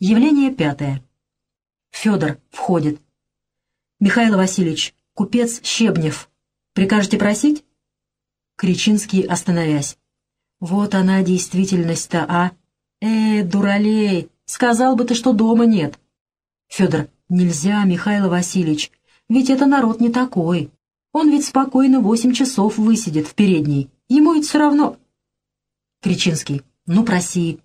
Явление пятое. Федор входит. Михаил Васильевич, купец Щебнев. Прикажете просить? Кричинский, остановясь. Вот она действительность-то, а? Э, дуралей, сказал бы ты, что дома нет. Федор, нельзя, Михаил Васильевич, ведь это народ не такой. Он ведь спокойно восемь часов высидит в передней. Ему ведь все равно. Кричинский, ну проси,